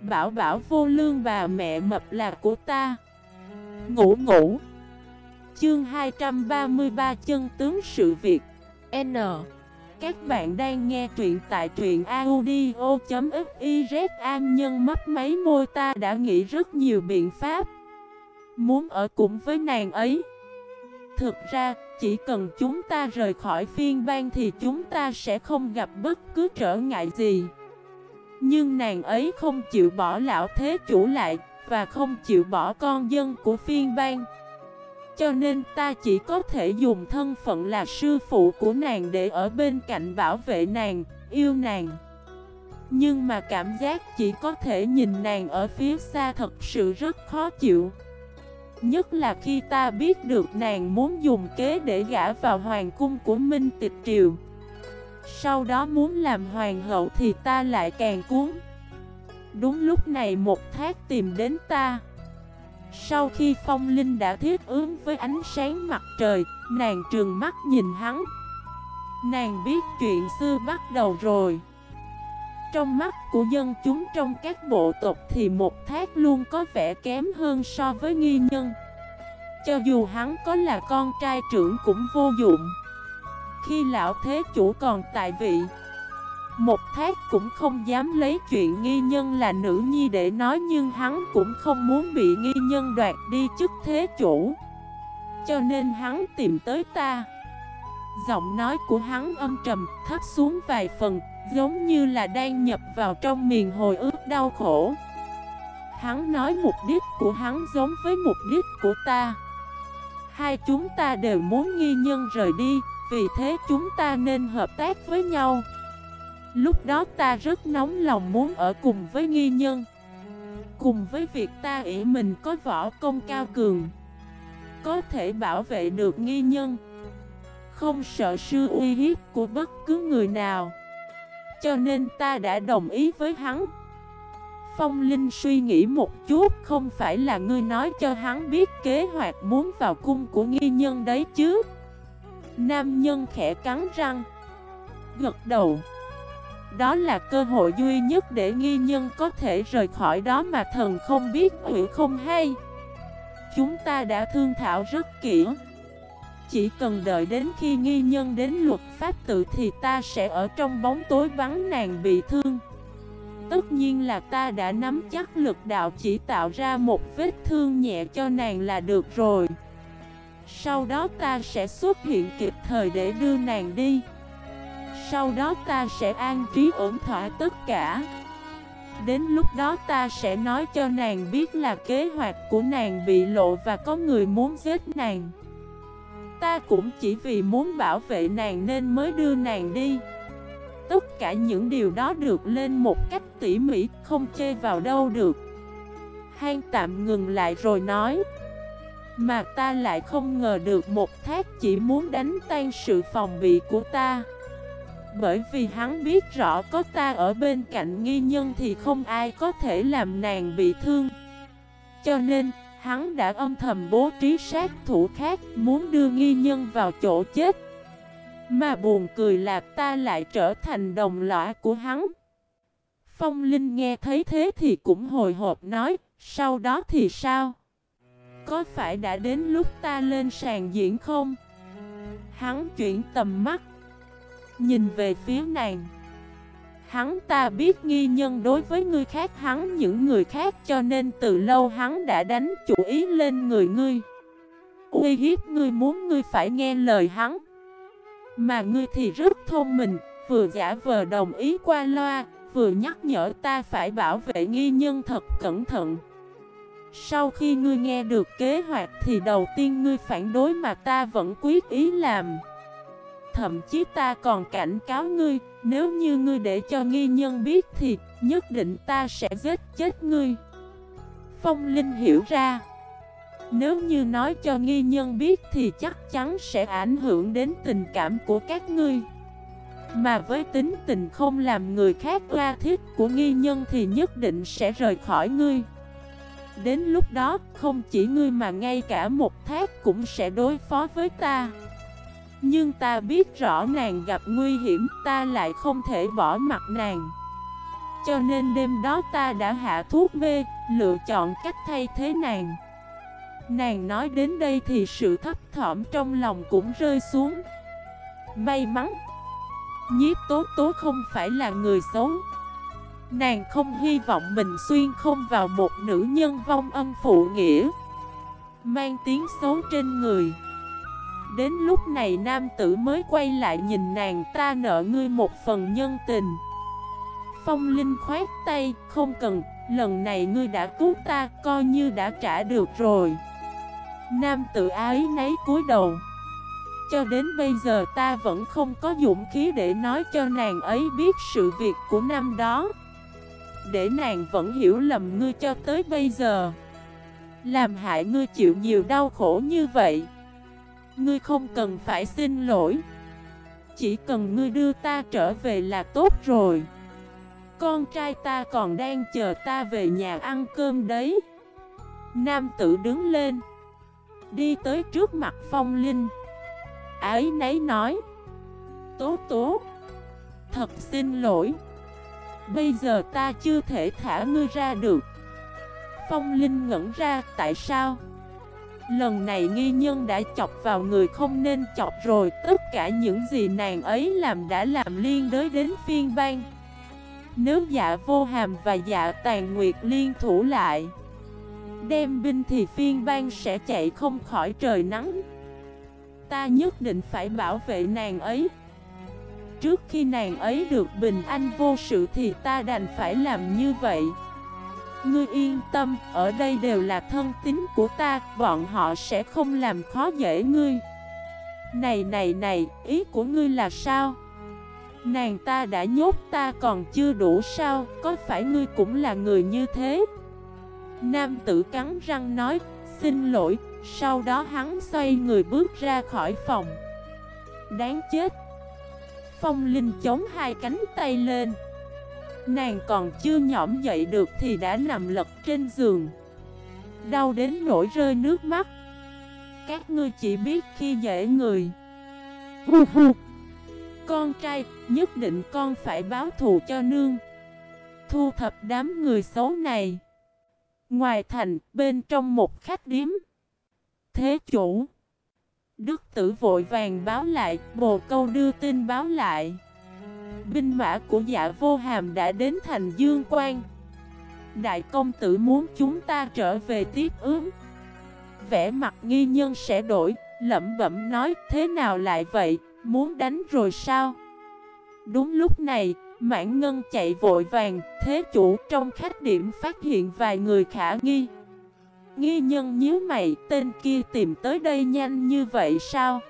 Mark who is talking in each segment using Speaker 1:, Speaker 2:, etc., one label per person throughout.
Speaker 1: Bảo bảo vô lương bà mẹ mập là của ta. Ngủ ngủ. Chương 233 chân tướng sự việc. N. Các bạn đang nghe truyện tại truyện audio.xyz An nhân mất mấy môi ta đã nghĩ rất nhiều biện pháp. Muốn ở cùng với nàng ấy. Thực ra, chỉ cần chúng ta rời khỏi phiên bang thì chúng ta sẽ không gặp bất cứ trở ngại gì. Nhưng nàng ấy không chịu bỏ lão thế chủ lại Và không chịu bỏ con dân của phiên bang. Cho nên ta chỉ có thể dùng thân phận là sư phụ của nàng để ở bên cạnh bảo vệ nàng, yêu nàng. Nhưng mà cảm giác chỉ có thể nhìn nàng ở phía xa thật sự rất khó chịu. Nhất là khi ta biết được nàng muốn dùng kế để gả vào hoàng cung của Minh Tịch Triều. Sau đó muốn làm hoàng hậu thì ta lại càng cuốn. Đúng lúc này một thác tìm đến ta. Sau khi phong linh đã thiết ứng với ánh sáng mặt trời, Nàng trường mắt nhìn hắn. Nàng biết chuyện xưa bắt đầu rồi. Trong mắt của dân chúng trong các bộ tộc thì một thác luôn có vẻ kém hơn so với nghi nhân. Cho dù hắn có là con trai trưởng cũng vô dụng. Khi lão thế chủ còn tại vị. Một thác cũng không dám lấy chuyện nghi nhân là nữ nhi để nói Nhưng hắn cũng không muốn bị nghi nhân đoạt đi chức thế chủ. Cho nên hắn tìm tới ta. Giọng nói của hắn âm trầm, thấp xuống vài phần, Giống như là đang nhập vào trong miền hồi ức đau khổ. Hắn nói mục đích của hắn giống với mục đích của ta. Hai chúng ta đều muốn nghi nhân rời đi vì thế chúng ta nên hợp tác với nhau. Lúc đó ta rất nóng lòng muốn ở cùng với nghi nhân. Cùng với việc ta ỷ mình có võ công cao cường. Có thể bảo vệ được nghi nhân. Không sợ sư uy hiếp của bất cứ người nào. Cho nên ta đã đồng ý với hắn. Phong Linh suy nghĩ một chút, Không phải là ngươi nói cho hắn biết kế hoạch muốn vào cung của nghi nhân đấy chứ? Nam nhân khẽ cắn răng, Gật đầu. Đó là cơ hội duy nhất để nghi nhân có thể rời khỏi đó mà thần không biết hủy không hay. Chúng ta đã thương thảo rất kỹ. Chỉ cần đợi đến khi nghi nhân đến luật pháp tự thì ta sẽ ở trong bóng tối vắng nàng bị thương. Tất nhiên là ta đã nắm chắc lực đạo chỉ tạo ra một vết thương nhẹ cho nàng là được rồi. Sau đó ta sẽ xuất hiện kịp thời để đưa nàng đi. Sau đó ta sẽ an trí ổn thỏa tất cả. Đến lúc đó ta sẽ nói cho nàng biết là kế hoạch của nàng bị lộ và có người muốn giết nàng. Ta cũng chỉ vì muốn bảo vệ nàng nên mới đưa nàng đi. Tất cả những điều đó được lên một cách tỉ mỉ, Không chê vào đâu được. Hang tạm ngừng lại rồi nói. Mà ta lại không ngờ được một thác chỉ muốn đánh tan sự phòng bị của ta. Bởi vì hắn biết rõ có ta ở bên cạnh nghi nhân thì không ai có thể làm nàng bị thương. Cho nên, Hắn đã âm thầm bố trí sát thủ khác muốn đưa nghi nhân vào chỗ chết. Mà buồn cười là ta lại trở thành đồng lõa của hắn. Phong Linh nghe thấy thế thì cũng hồi hộp nói, Sau đó thì sao? Có phải đã đến lúc ta lên sàn diễn không? Hắn chuyển tầm mắt, Nhìn về phía nàng. Hắn ta biết nghi nhân đối với người khác hắn những người khác cho nên từ lâu hắn đã đánh chủ ý lên người ngươi. Uy hiếp ngươi muốn ngươi phải nghe lời hắn. Mà ngươi thì rất thông minh, Vừa giả vờ đồng ý qua loa, Vừa nhắc nhở ta phải bảo vệ nghi nhân thật cẩn thận. Sau khi ngươi nghe được kế hoạch thì đầu tiên ngươi phản đối mà ta vẫn quyết ý làm. Thậm chí ta còn cảnh cáo ngươi, Nếu như ngươi để cho nghi nhân biết thì Nhất định ta sẽ giết chết ngươi. Phong Linh hiểu ra. Nếu như nói cho nghi nhân biết Thì chắc chắn sẽ ảnh hưởng đến tình cảm của các ngươi. Mà với tính tình không làm người khác oa thiết của nghi nhân Thì nhất định sẽ rời khỏi ngươi. Đến lúc đó không chỉ ngươi mà ngay cả một thác cũng sẽ đối phó với ta. Nhưng ta biết rõ nàng gặp nguy hiểm ta lại không thể bỏ mặt nàng. Cho nên đêm đó ta đã hạ thuốc mê, lựa chọn cách thay thế nàng. Nàng nói đến đây thì sự thấp thỏm trong lòng cũng rơi xuống. May mắn Nhiếp tố tố không phải là người xấu. Nàng không hy vọng mình xuyên không vào một nữ nhân vong ân phụ nghĩa. Mang tiếng xấu trên người. Đến lúc này nam tử mới quay lại nhìn nàng ta nợ ngươi một phần nhân tình. Phong Linh khoát tay, không cần, lần này ngươi đã cứu ta, coi như đã trả được rồi. Nam tử ái nấy cúi đầu. Cho đến bây giờ ta vẫn không có dũng khí để nói cho nàng ấy biết sự việc của năm đó. Để nàng vẫn hiểu lầm ngươi cho tới bây giờ. Làm hại ngươi chịu nhiều đau khổ như vậy. Ngươi không cần phải xin lỗi. Chỉ cần ngươi đưa ta trở về là tốt rồi. Con trai ta còn đang chờ ta về nhà ăn cơm đấy. Nam tử đứng lên. Đi tới trước mặt phong linh. Ái nấy nói. Tố tố. Thật xin lỗi. Bây giờ ta chưa thể thả ngươi ra được. Phong Linh ngẩn ra, tại sao? Lần này nghi nhân đã chọc vào người không nên chọc rồi, Tất cả những gì nàng ấy làm đã làm liên đới đến phiên bang. Nếu dạ vô hàm và dạ tàn nguyệt liên thủ lại, Đem binh thì phiên bang sẽ chạy không khỏi trời nắng. Ta nhất định phải bảo vệ nàng ấy. Trước khi nàng ấy được bình an vô sự thì ta đành phải làm như vậy Ngươi yên tâm, ở đây đều là thân tín của ta, bọn họ sẽ không làm khó dễ ngươi Này này này, ý của ngươi là sao? Nàng ta đã nhốt ta còn chưa đủ sao, có phải ngươi cũng là người như thế? Nam tử cắn răng nói, xin lỗi, sau đó hắn xoay người bước ra khỏi phòng Đáng chết Phong Linh chống hai cánh tay lên. Nàng còn chưa nhõm dậy được thì đã nằm lật trên giường. Đau đến nỗi rơi nước mắt. Các ngươi chỉ biết khi dễ người. Hu hu Con trai, nhất định con phải báo thù cho nương. Thu thập đám người xấu này. Ngoài thành, bên trong một khách điếm. Thế chủ. Đức tử vội vàng báo lại, bồ câu đưa tin báo lại. Binh mã của dạ vô hàm đã đến thành Dương Quan. Đại công tử muốn chúng ta trở về tiếp ứng. Vẽ mặt nghi nhân sẽ đổi Lẩm bẩm nói thế nào lại vậy? Muốn đánh rồi sao? Đúng lúc này Mãn Ngân chạy vội vàng Thế chủ trong khách điểm phát hiện vài người khả nghi. Nghi nhân nhíu mày Tên kia tìm tới đây nhanh như vậy sao?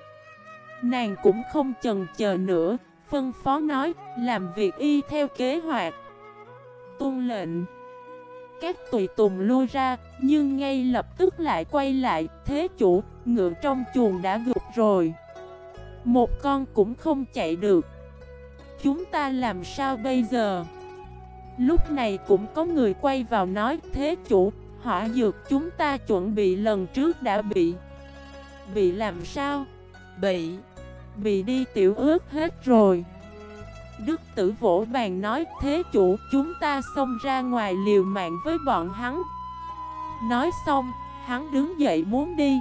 Speaker 1: Nàng cũng không chần chờ nữa Phân phó nói, làm việc y theo kế hoạch. Tuân lệnh. Các tùy tùng lui ra, nhưng ngay lập tức lại quay lại Thế chủ, ngựa trong chuồng đã gục rồi. Một con cũng không chạy được. Chúng ta làm sao bây giờ? Lúc này cũng có người quay vào nói Thế chủ, hỏa dược chúng ta chuẩn bị lần trước đã bị. Bị làm sao? Bị. Bị đi tiểu ướt hết rồi. Đức tử vỗ bàn nói, Thế chủ, chúng ta xông ra ngoài liều mạng với bọn hắn. Nói xong, Hắn đứng dậy muốn đi.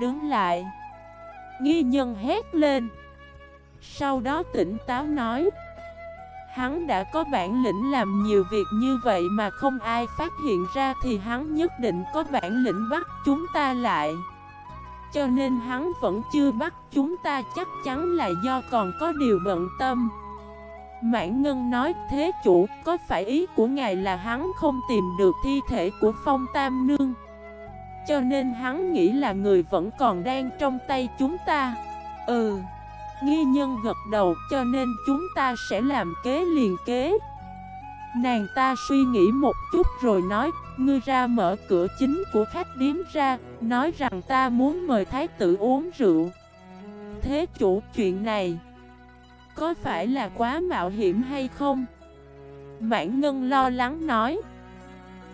Speaker 1: Đứng lại. Nghi nhân hét lên. Sau đó tỉnh táo nói Hắn đã có bản lĩnh làm nhiều việc như vậy mà không ai phát hiện ra thì hắn nhất định có bản lĩnh bắt chúng ta lại. Cho nên hắn vẫn chưa bắt chúng ta chắc chắn là do còn có điều bận tâm. Mãn Ngân nói, thế chủ, có phải ý của ngài là hắn không tìm được thi thể của Phong Tam Nương? Cho nên hắn nghĩ là người vẫn còn đang trong tay chúng ta. Ừ. Nghi nhân gật đầu, cho nên chúng ta sẽ làm kế liền kế. Nàng ta suy nghĩ một chút rồi nói, Ngươi ra mở cửa chính của khách điếm ra, Nói rằng ta muốn mời thái tử uống rượu. Thế chủ, chuyện này Có phải là quá mạo hiểm hay không? Mãn Ngân lo lắng nói,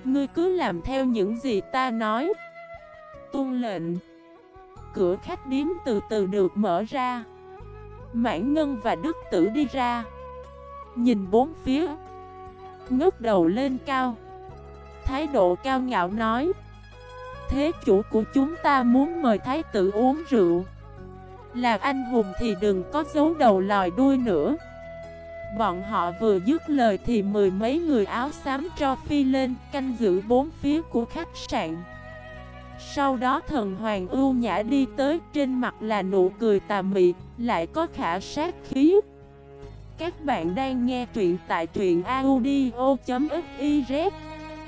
Speaker 1: Ngươi cứ làm theo những gì ta nói. Tuân lệnh. Cửa khách điếm từ từ được mở ra. Mãn Ngân và Đức Tử đi ra. Nhìn bốn phía. Ngước đầu lên cao. Thái độ cao ngạo nói. Thế chủ của chúng ta muốn mời thái tử uống rượu. Là anh hùng thì đừng có giấu đầu lòi đuôi nữa. Bọn họ vừa dứt lời thì mười mấy người áo xám cho phi lên canh giữ bốn phía của khách sạn. Sau đó thần hoàng ưu nhã đi tới, trên mặt là nụ cười tà mị, lại có khả sát khí. Các bạn đang nghe truyện tại truyện audio.fif